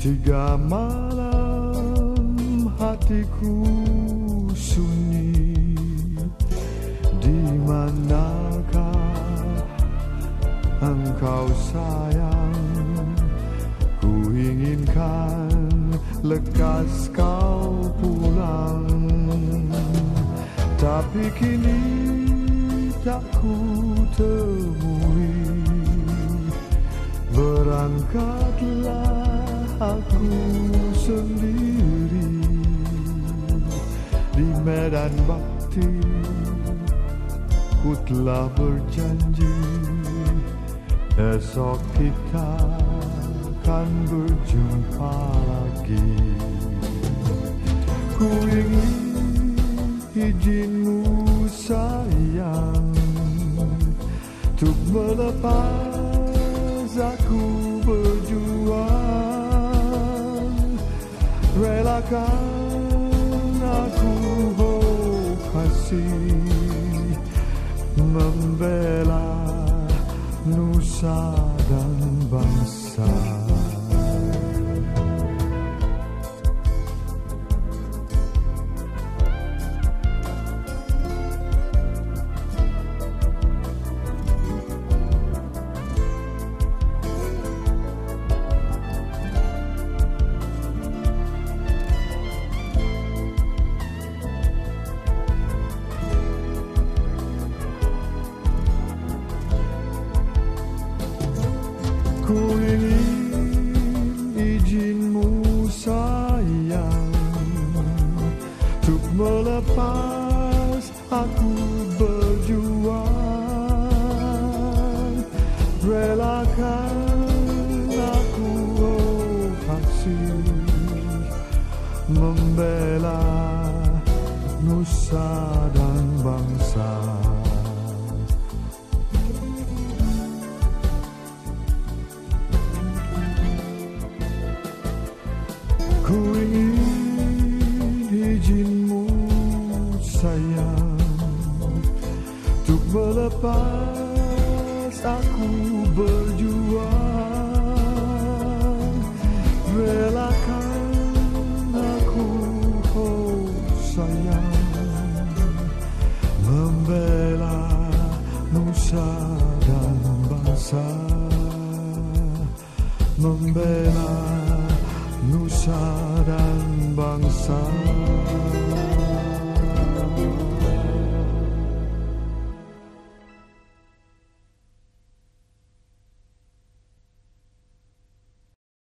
Tiga malam hatiku sunyi. Di manakah engkau sayang? Ku inginkan lekas kau pulang. Tapi kini tak ku temui. Berangkatlah aku sendiri di medan bakti ku telah berjanji esok kita akan berjumpa lagi. Ku ingin izinmu sayang untuk melepas aku relakan aku kasih membela nusa dan bangsa Ku ingin izinmu sayang. Untuk melepas aku berjuang. Relakan aku oh kasih Membela nusa dan bangsa lepas aku berjuang Relakan aku oh sayang Membela nusa dan bangsa Membela nusa dan bangsa.